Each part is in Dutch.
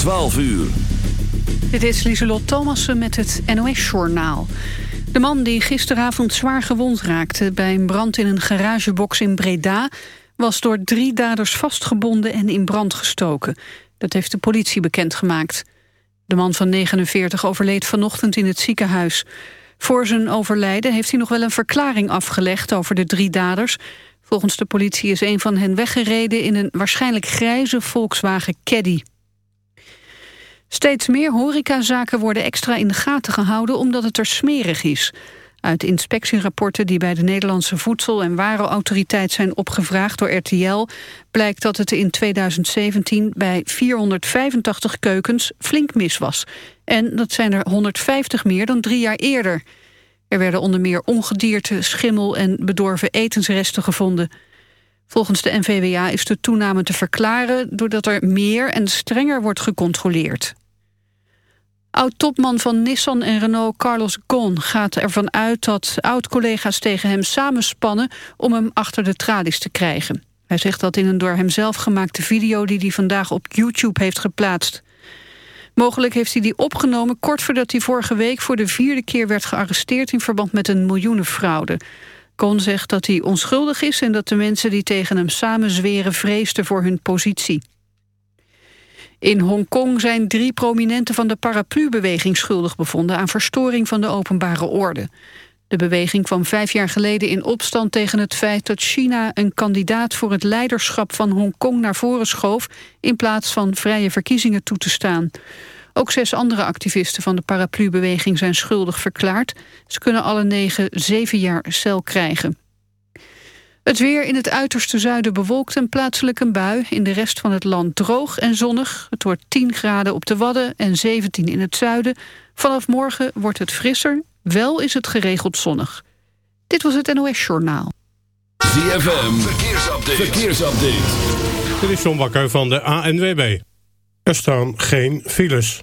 12 uur. Dit is Lieselot Thomassen met het NOS-journaal. De man die gisteravond zwaar gewond raakte... bij een brand in een garagebox in Breda... was door drie daders vastgebonden en in brand gestoken. Dat heeft de politie bekendgemaakt. De man van 49 overleed vanochtend in het ziekenhuis. Voor zijn overlijden heeft hij nog wel een verklaring afgelegd... over de drie daders... Volgens de politie is een van hen weggereden in een waarschijnlijk grijze Volkswagen Caddy. Steeds meer horecazaken worden extra in de gaten gehouden omdat het er smerig is. Uit inspectierapporten die bij de Nederlandse Voedsel- en Warenautoriteit zijn opgevraagd door RTL... blijkt dat het in 2017 bij 485 keukens flink mis was. En dat zijn er 150 meer dan drie jaar eerder. Er werden onder meer ongedierte, schimmel en bedorven etensresten gevonden. Volgens de NVWA is de toename te verklaren... doordat er meer en strenger wordt gecontroleerd. Oud-topman van Nissan en Renault Carlos Ghosn gaat ervan uit dat oud-collega's tegen hem samenspannen om hem achter de tralies te krijgen. Hij zegt dat in een door hemzelf gemaakte video die hij vandaag op YouTube heeft geplaatst. Mogelijk heeft hij die opgenomen kort voordat hij vorige week voor de vierde keer werd gearresteerd in verband met een miljoenenfraude. Ghosn zegt dat hij onschuldig is en dat de mensen die tegen hem samenzweren vreesden voor hun positie. In Hongkong zijn drie prominenten van de paraplu-beweging schuldig bevonden aan verstoring van de openbare orde. De beweging kwam vijf jaar geleden in opstand tegen het feit dat China een kandidaat voor het leiderschap van Hongkong naar voren schoof in plaats van vrije verkiezingen toe te staan. Ook zes andere activisten van de paraplu-beweging zijn schuldig verklaard. Ze kunnen alle negen zeven jaar cel krijgen. Het weer in het uiterste zuiden bewolkt en plaatselijk een bui. In de rest van het land droog en zonnig. Het wordt 10 graden op de Wadden en 17 in het zuiden. Vanaf morgen wordt het frisser, wel is het geregeld zonnig. Dit was het NOS Journaal. ZFM, verkeersupdate. verkeersupdate. Dit is John Bakker van de ANWB. Er staan geen files.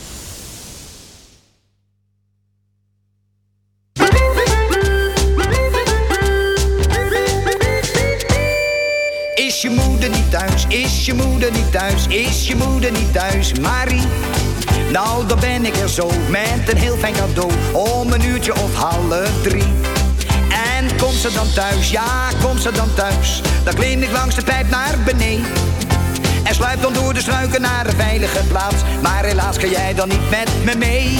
Thuis? Is je moeder niet thuis? Is je moeder niet thuis? Marie? Nou, dan ben ik er zo met een heel fijn cadeau om een uurtje of half drie. En komt ze dan thuis? Ja, komt ze dan thuis? Dan klim ik langs de pijp naar beneden. En sluip dan door de struiken naar een veilige plaats. Maar helaas kan jij dan niet met me mee.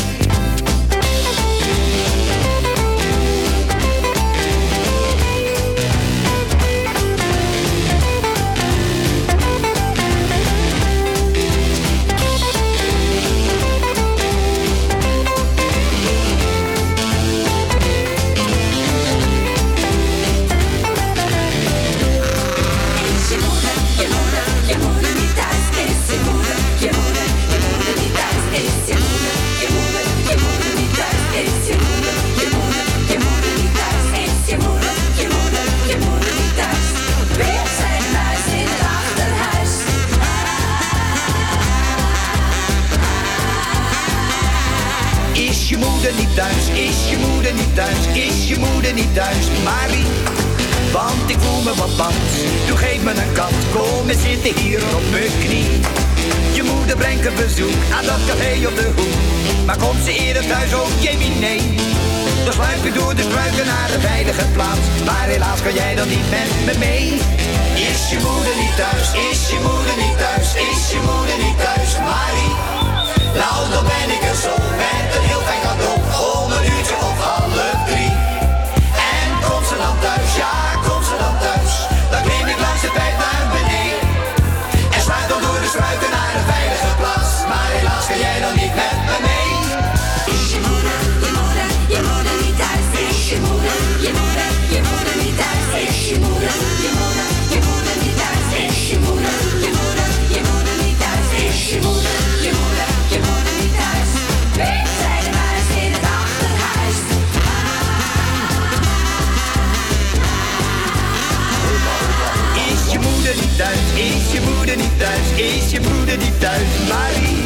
is je broeder die thuis. Marie,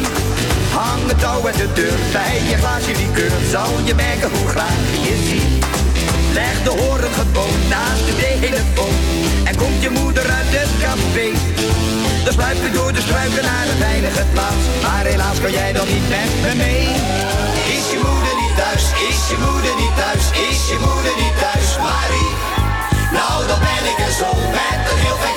hang het touw uit de deur bij je glaasje liqueur. Zal je merken hoe graag je ziet. Leg de horen gewoon naast de telefoon. En komt je moeder uit het café. Dan sluip je door de struiken naar een veilige plaats. Maar helaas kan jij dan niet met me mee. Is je moeder niet thuis? Is je moeder niet thuis? Is je moeder niet thuis, Marie? Nou, dan ben ik er zo met een heel fijn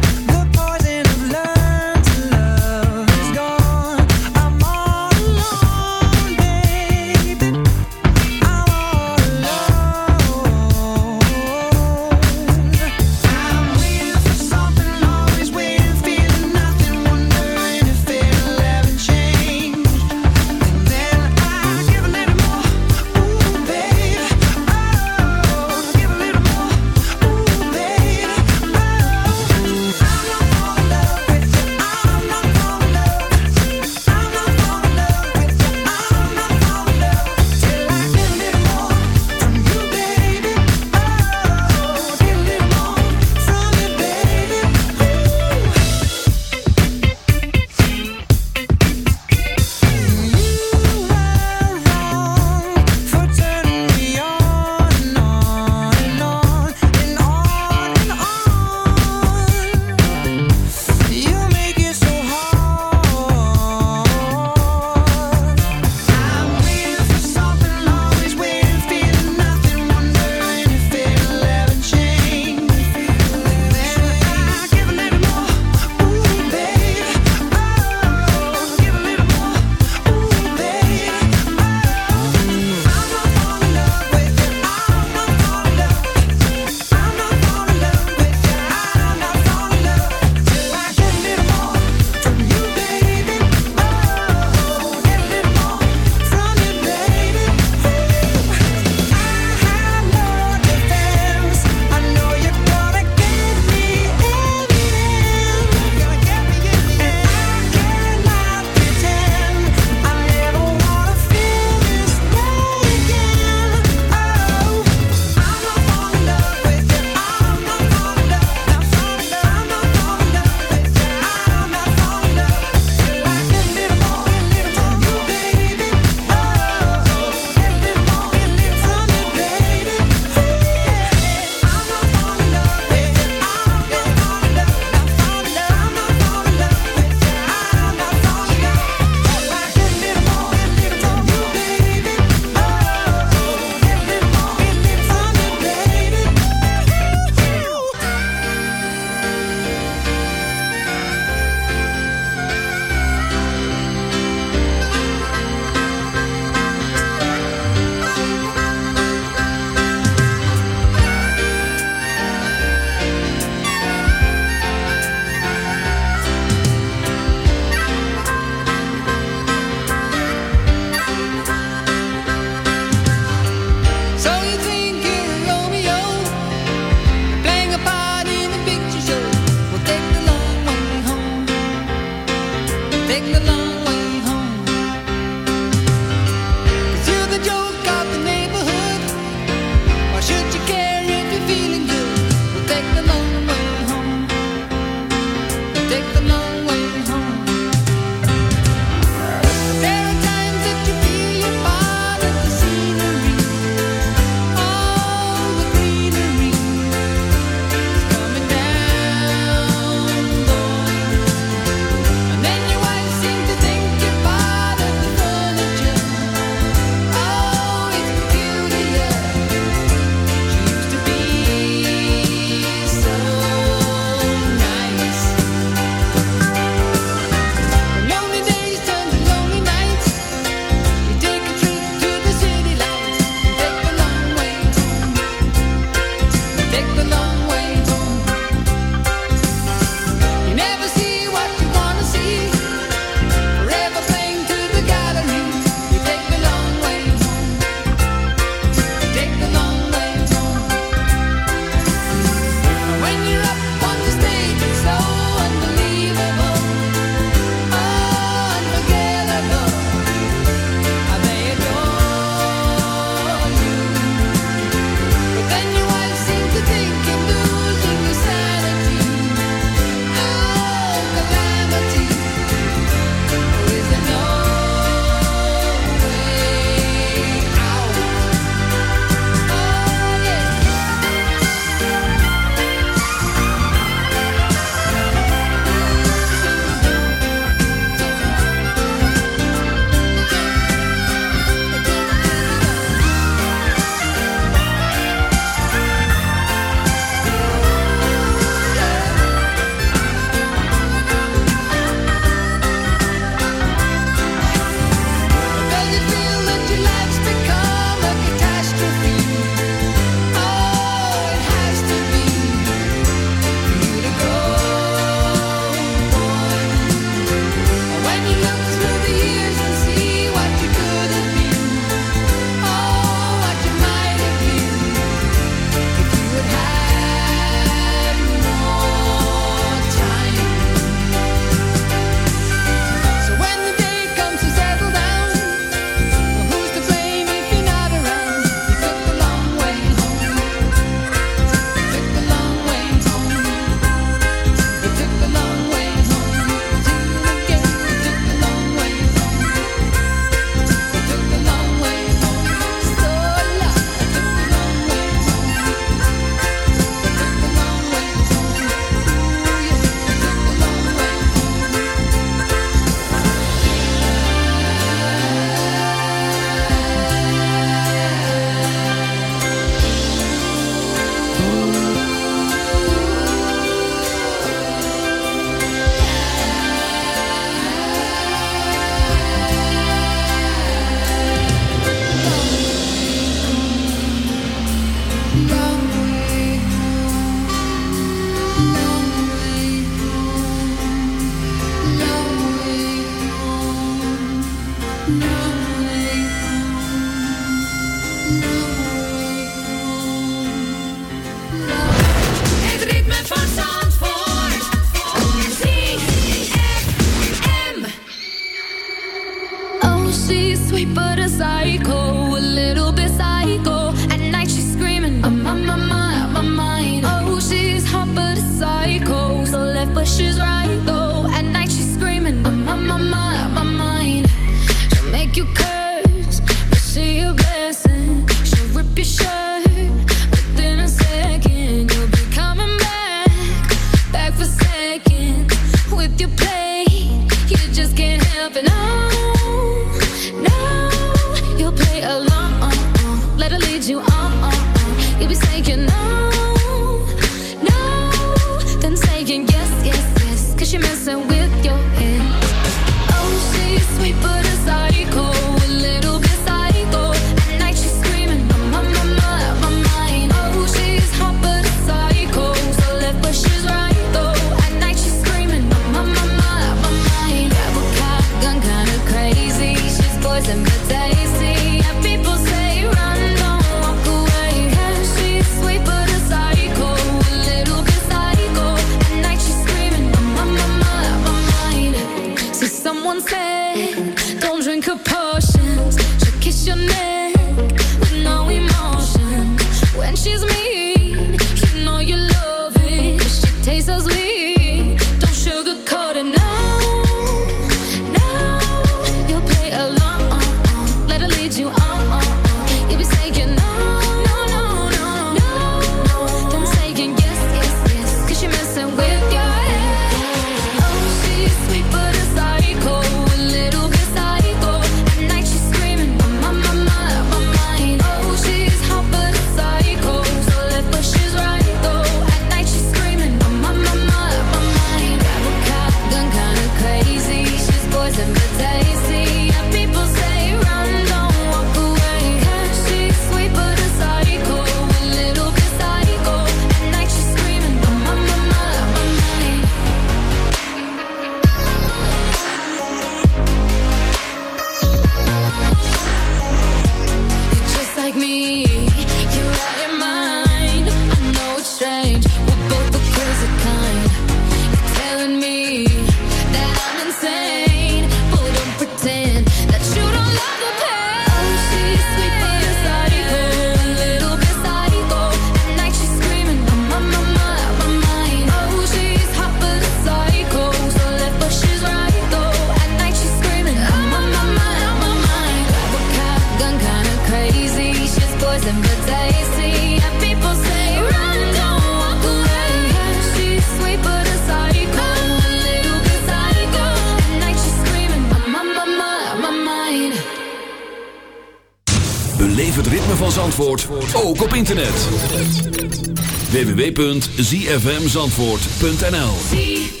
www.zfmzandvoort.nl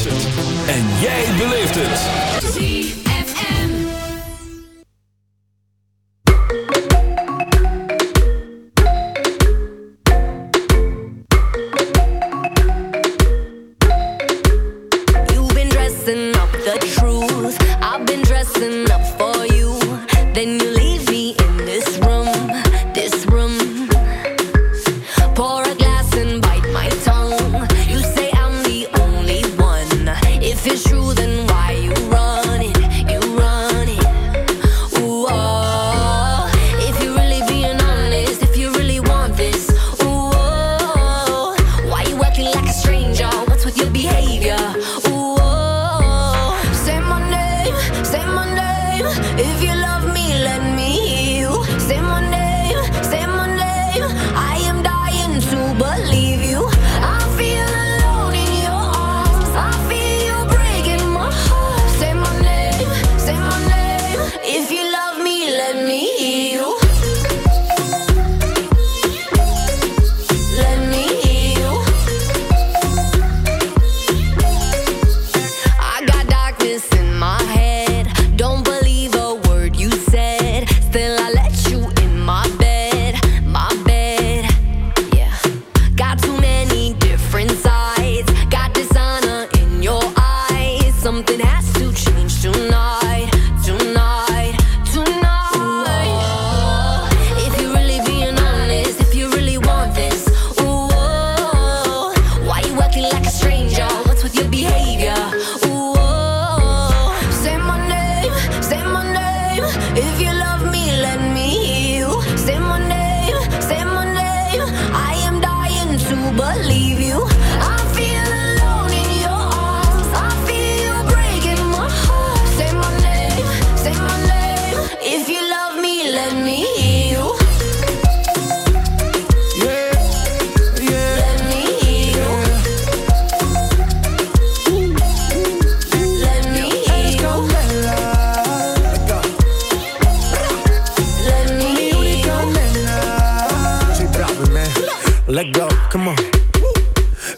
let go, come on.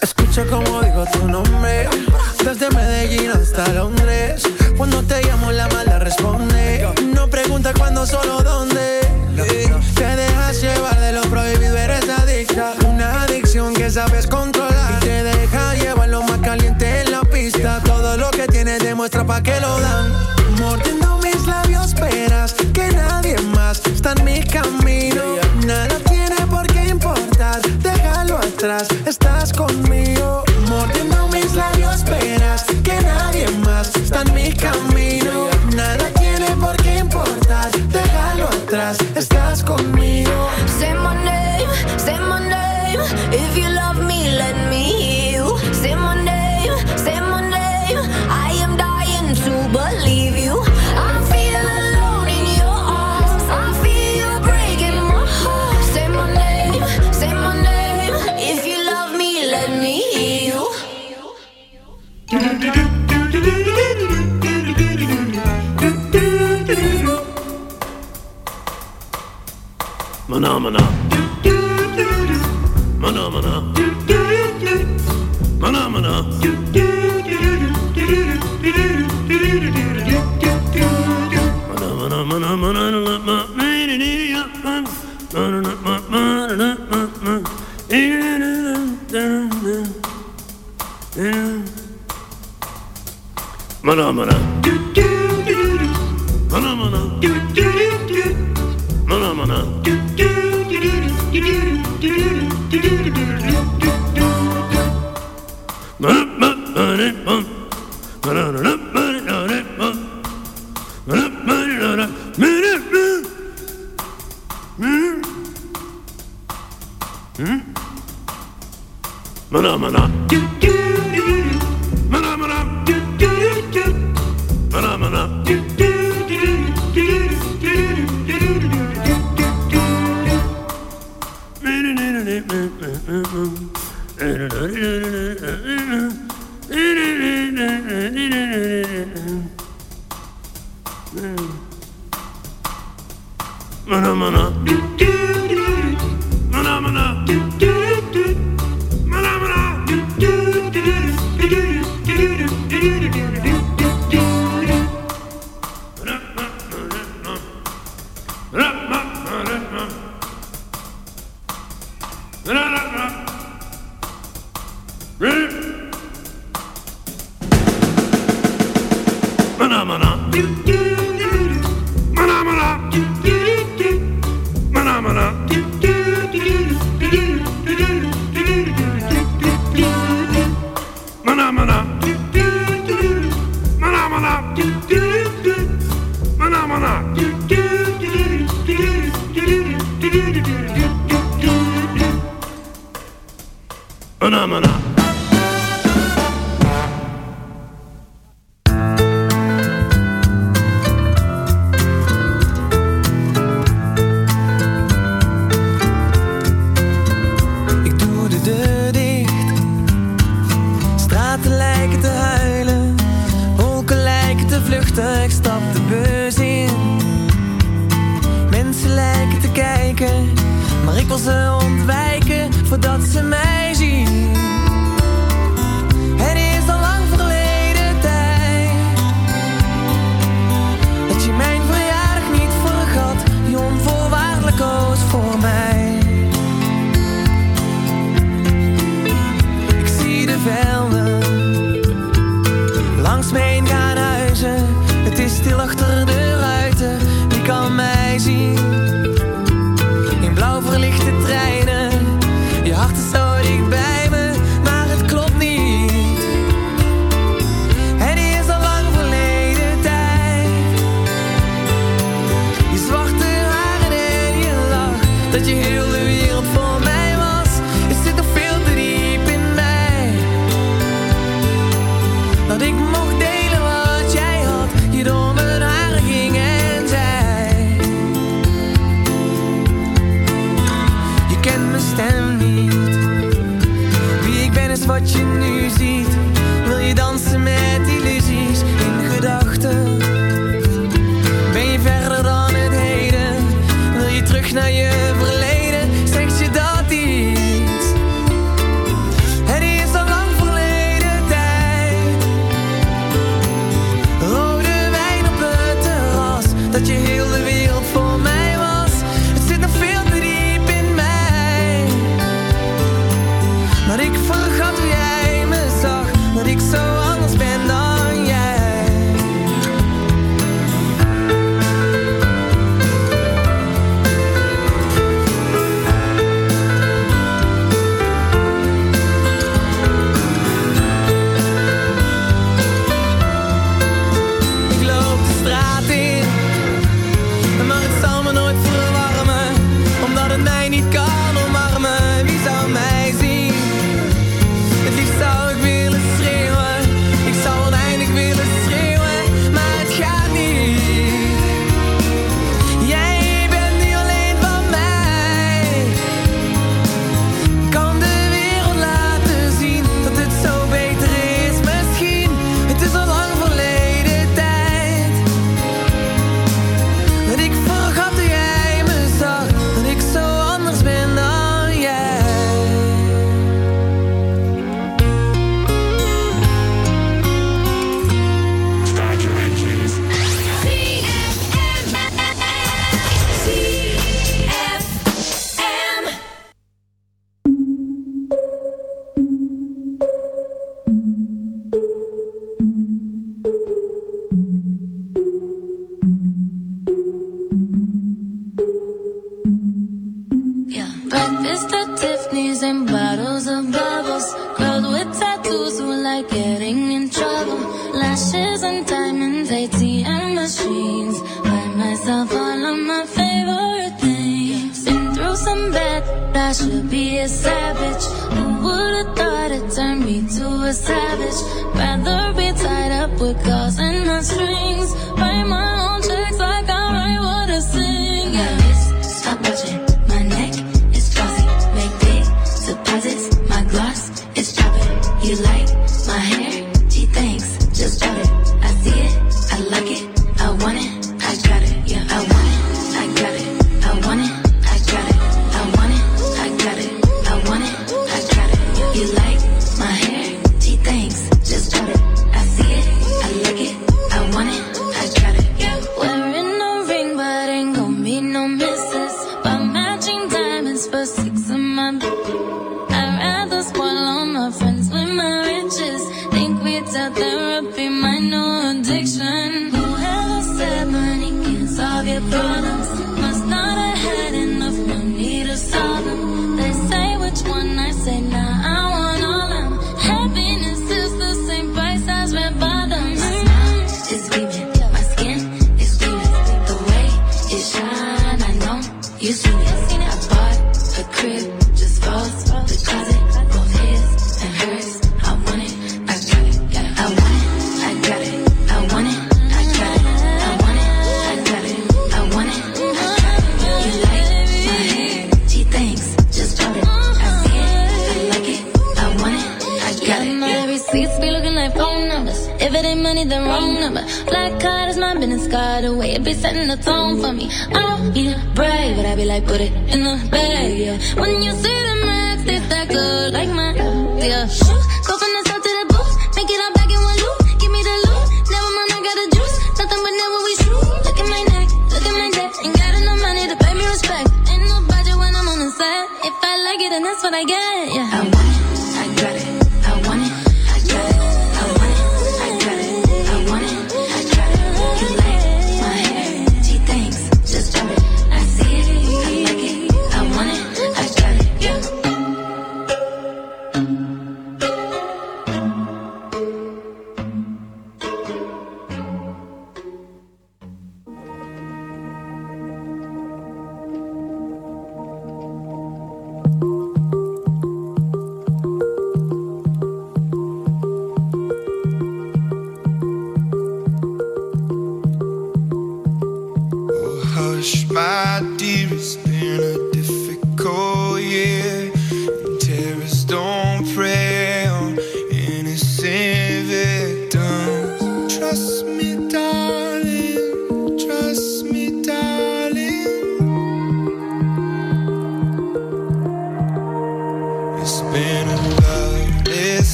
Escucha como digo tu nombre. Mana, mana. drempel ze ontwijken voordat ze mij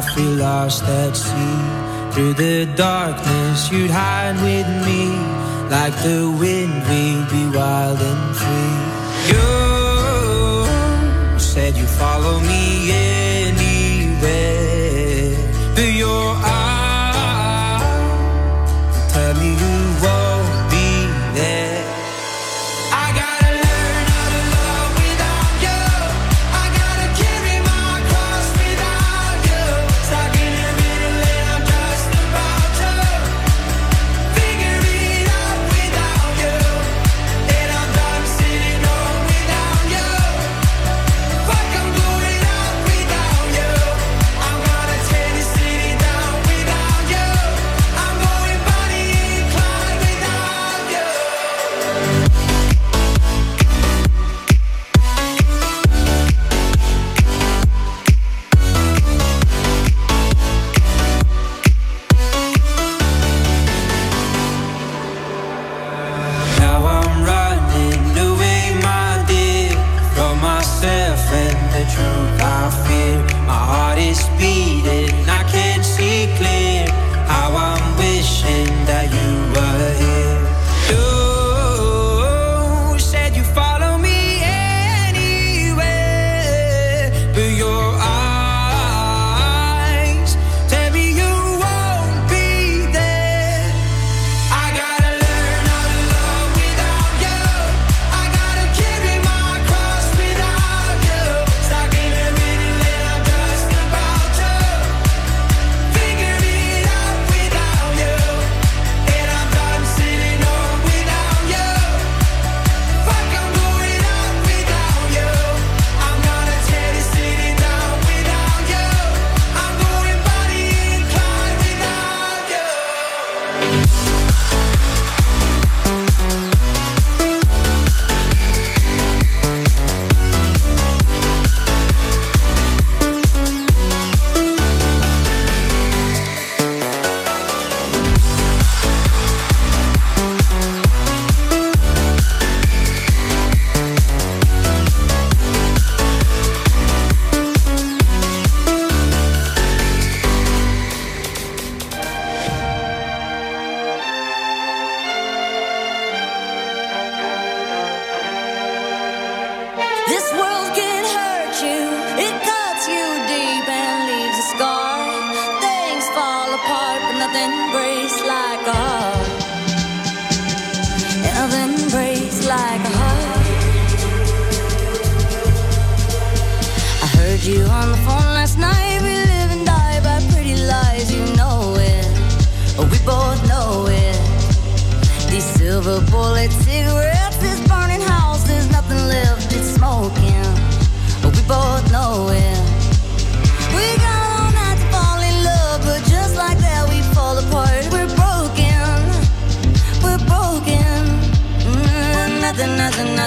I feel lost at sea. Through the darkness, you'd hide with me. Like the wind, we'd be wild and free. You said you follow me, yeah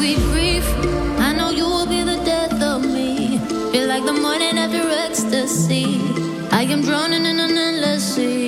Hello, sweet. I know you will be the death of me. Feel like the morning after ecstasy. I am drowning in an endless sea.